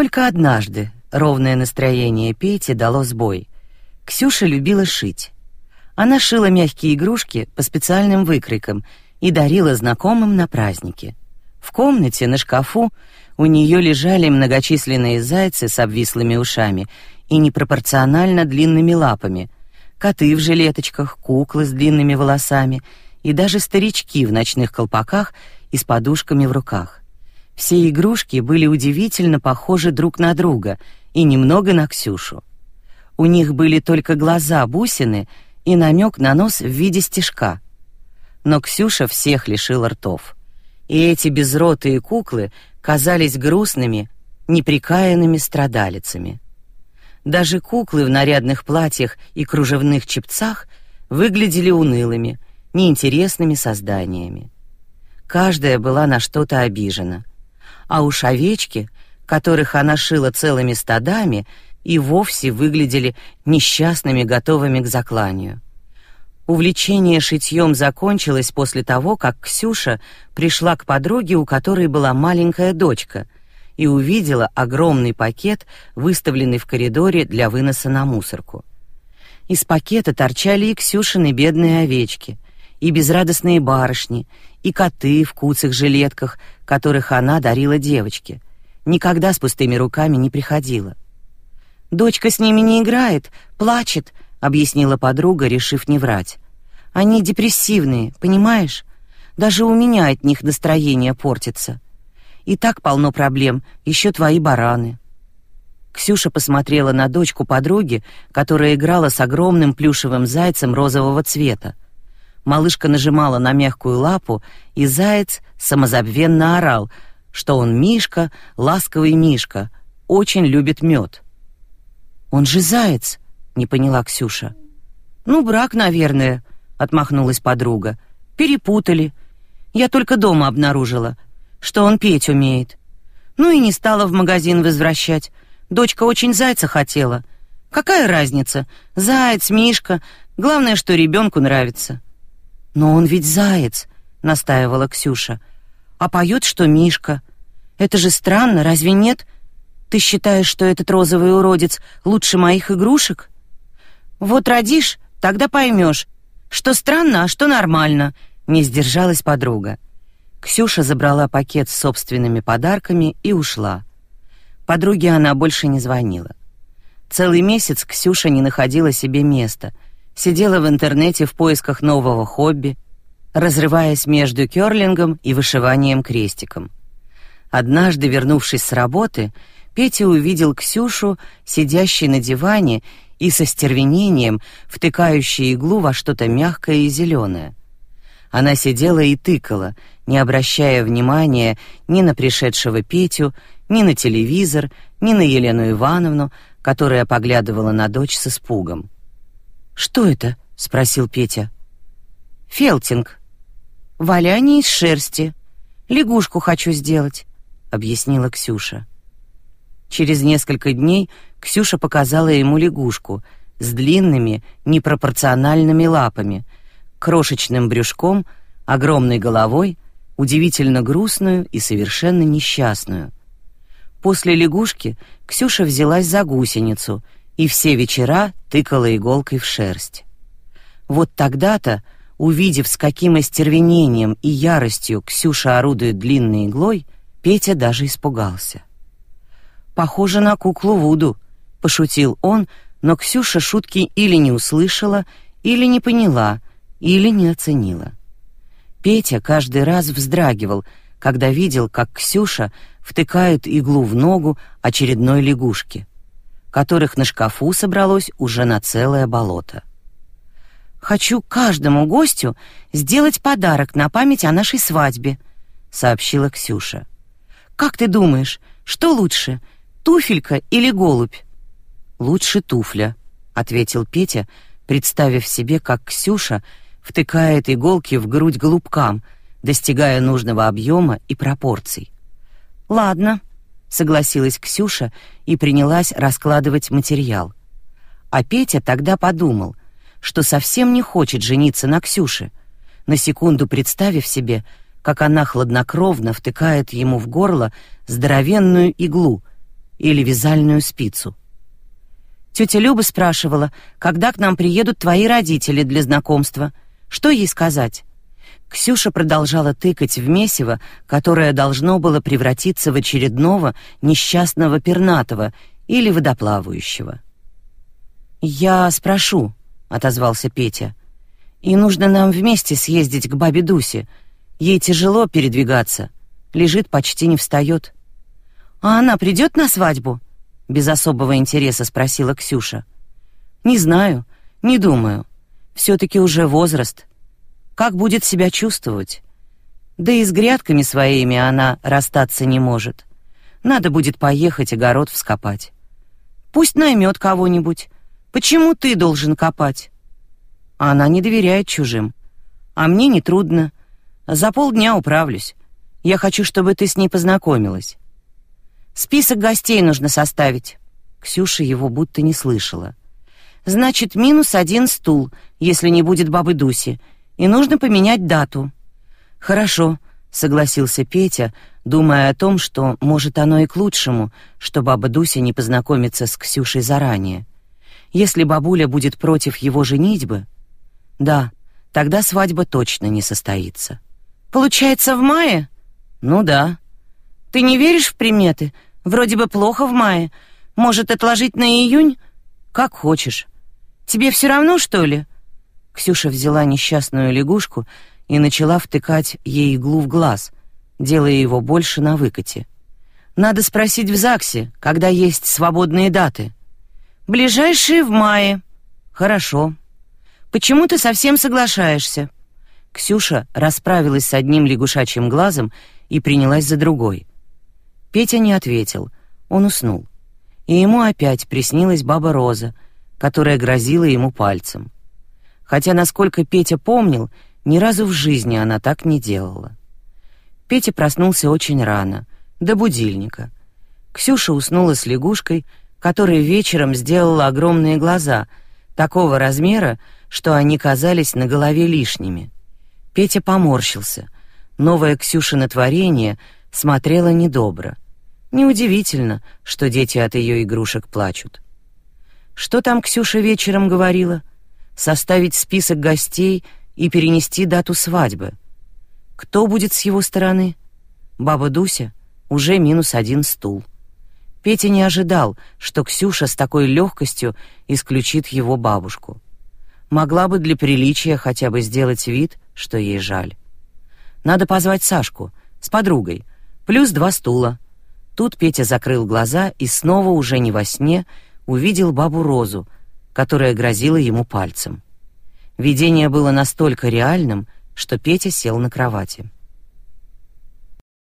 Только однажды ровное настроение Пети дало сбой. Ксюша любила шить. Она шила мягкие игрушки по специальным выкройкам и дарила знакомым на праздники. В комнате на шкафу у нее лежали многочисленные зайцы с обвислыми ушами и непропорционально длинными лапами, коты в жилеточках, куклы с длинными волосами и даже старички в ночных колпаках и с подушками в руках. Все игрушки были удивительно похожи друг на друга и немного на Ксюшу. У них были только глаза-бусины и намек на нос в виде стежка. Но Ксюша всех лишила ртов. И эти безротые куклы казались грустными, неприкаянными страдалицами. Даже куклы в нарядных платьях и кружевных чепцах выглядели унылыми, неинтересными созданиями. Каждая была на что-то обижена. А уж овечки, которых она шила целыми стадами, и вовсе выглядели несчастными, готовыми к закланию. Увлечение шитьем закончилось после того, как Ксюша пришла к подруге, у которой была маленькая дочка, и увидела огромный пакет, выставленный в коридоре для выноса на мусорку. Из пакета торчали и Ксюшины бедные овечки, и безрадостные барышни, и коты в куцых жилетках, которых она дарила девочке. Никогда с пустыми руками не приходила. Дочка с ними не играет, плачет, объяснила подруга, решив не врать. Они депрессивные, понимаешь? Даже у меня от них настроение портится. И так полно проблем, еще твои бараны. Ксюша посмотрела на дочку подруги, которая играла с огромным плюшевым зайцем розового цвета. Малышка нажимала на мягкую лапу, и заяц самозабвенно орал, что он Мишка, ласковый Мишка, очень любит мед. Он же заяц, не поняла Ксюша. Ну, брак, наверное, отмахнулась подруга. Перепутали. Я только дома обнаружила, что он петь умеет. Ну и не стала в магазин возвращать. Дочка очень зайца хотела. Какая разница? Заяц, Мишка, главное, что ребенку нравится. Но он ведь заяц, настаивала Ксюша. А поет, что Мишка. Это же странно, разве нет? Ты считаешь, что этот розовый уродец лучше моих игрушек? Вот родишь, тогда поймешь, что странно, а что нормально. Не сдержалась подруга. Ксюша забрала пакет с собственными подарками и ушла. Подруге она больше не звонила. Целый месяц Ксюша не находила себе места, сидела в интернете в поисках нового хобби, разрываясь между кёрлингом и вышиванием крестиком. Однажды, вернувшись с работы, Петя увидел Ксюшу, сидящей на диване и со стервенением втыкающей иглу во что-то мягкое и зеленое. Она сидела и тыкала, не обращая внимания ни на пришедшего Петю, ни на телевизор, ни на Елену Ивановну, которая поглядывала на дочь с испугом. Что это? спросил Петя. Фелтинг. Валяние из шерсти. Лягушку хочу сделать, объяснила Ксюша. Через несколько дней Ксюша показала ему лягушку с длинными, непропорциональными лапами, крошечным брюшком, огромной головой, удивительно грустную и совершенно несчастную. После лягушки Ксюша взялась за гусеницу и все вечера тыкала иголкой в шерсть. Вот тогда-то, увидев, с каким остервенением и яростью Ксюша орудует длинной иглой, Петя даже испугался. Похоже на куклу Вуду, пошутил он, но Ксюша шутки или не услышала, или не поняла, или не оценила. Петя каждый раз вздрагивал, когда видел, как Ксюша втыкает иглу в ногу очередной лягушки, которых на шкафу собралось уже на целое болото. Хочу каждому гостю сделать подарок на память о нашей свадьбе, сообщила Ксюша. Как ты думаешь, что лучше, туфелька или голубь? Лучше туфля, ответил Петя, представив себе, как Ксюша втыкает иголки в грудь голубкам, достигая нужного объема и пропорций. Ладно, согласилась Ксюша и принялась раскладывать материал. А Петя тогда подумал, что совсем не хочет жениться на Ксюше, на секунду представив себе, как она хладнокровно втыкает ему в горло здоровенную иглу или вязальную спицу. Тетя Люба спрашивала, когда к нам приедут твои родители для знакомства. Что ей сказать? Ксюша продолжала тыкать в месиво, которое должно было превратиться в очередного несчастного пернатого или водоплавающего. «Я спрошу», — отозвался Петя. «И нужно нам вместе съездить к бабе Дусе. Ей тяжело передвигаться, лежит, почти не встает». «А она придет на свадьбу?» — без особого интереса спросила Ксюша. «Не знаю, не думаю. Все-таки уже возраст. Как будет себя чувствовать? Да и с грядками своими она расстаться не может. Надо будет поехать огород вскопать. Пусть наймет кого-нибудь. Почему ты должен копать? Она не доверяет чужим. А мне не трудно. За полдня управлюсь. Я хочу, чтобы ты с ней познакомилась. Список гостей нужно составить. Ксюша его будто не слышала. Значит, минус один стул, если не будет бабы Дуси, и нужно поменять дату. Хорошо, согласился Петя, думая о том, что может оно и к лучшему, что баба Дуся не познакомится с Ксюшей заранее. Если бабуля будет против его женитьбы, да, тогда свадьба точно не состоится. Получается в мае? Ну да. Ты не веришь в приметы? Вроде бы плохо в мае. Может, отложить на июнь? Как хочешь. Тебе все равно, что ли? Ксюша взяла несчастную лягушку и начала втыкать ей иглу в глаз, делая его больше на выкате. Надо спросить в ЗАГСе, когда есть свободные даты. Ближайшие в мае. Хорошо. Почему ты совсем соглашаешься? Ксюша расправилась с одним лягушачьим глазом и принялась за другой. Петя не ответил. Он уснул. И ему опять приснилась баба Роза, которая грозила ему пальцем хотя, насколько Петя помнил, ни разу в жизни она так не делала. Петя проснулся очень рано, до будильника. Ксюша уснула с лягушкой, которая вечером сделала огромные глаза, такого размера, что они казались на голове лишними. Петя поморщился. Новое Ксюшино творение смотрело недобро. Неудивительно, что дети от ее игрушек плачут. Что там Ксюша вечером говорила? Составить список гостей и перенести дату свадьбы. Кто будет с его стороны? Баба Дуся уже минус один стул. Петя не ожидал, что Ксюша с такой легкостью исключит его бабушку. Могла бы для приличия хотя бы сделать вид, что ей жаль. Надо позвать Сашку с подругой, плюс два стула. Тут Петя закрыл глаза и снова уже не во сне увидел бабу Розу, которая грозила ему пальцем. Видение было настолько реальным, что Петя сел на кровати.